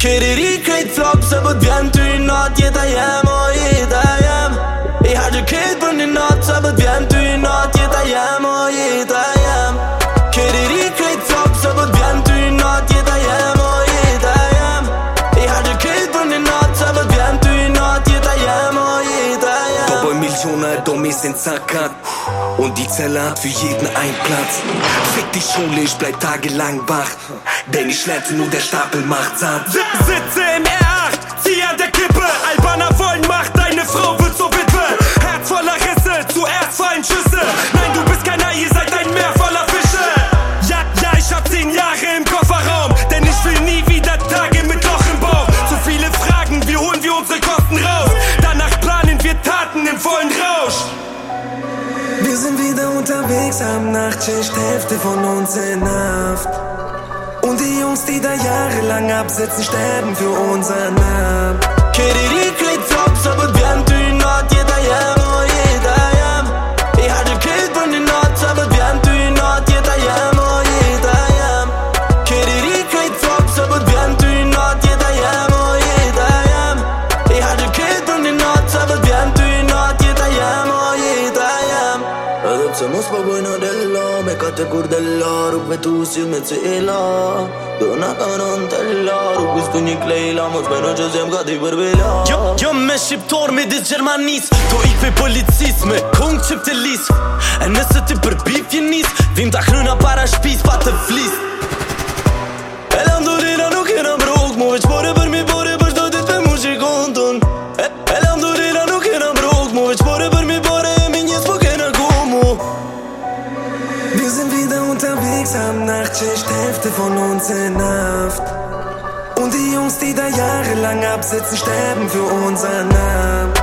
Kërëri krejt flop se po t'vjen ty në tjeta jema. Millionen Dummies in Zack hat und die Zelle hat für jeden einen Platz. Fick die Schule, ich bleib tagelang wach, denn ich lernte nur der Stapel macht satt. Sitze im R8, zieh an der Kippe, Albaner unterwegs am Nachtschicht, Hälfte von uns in Haft. Und die Jungs, die da jahrelang absitzen, sterben für unseren Namen. Edhe pse mos po bojnë della Me ka të kur della Ruk me tu si me cila. Do na të nën tella Ruk bistu një klejla Mos me në që zem ka t'i përbila Jo, jo me shqiptor me dis Gjermanis To ik pe policis me kong qip të lis. E nëse ti për bif nis Vim ta kryna para shpis pa të flis. E lamdurina nuk jena brok Mu veç pore për mi pore për shdo dit me mu shikon ton E, e lamdurina Wir sind wieder unterwegs am Nachtschicht, Hälfte von uns in Haft. Und die Jungs, die da jahrelang absitzen, sterben für unseren Namen.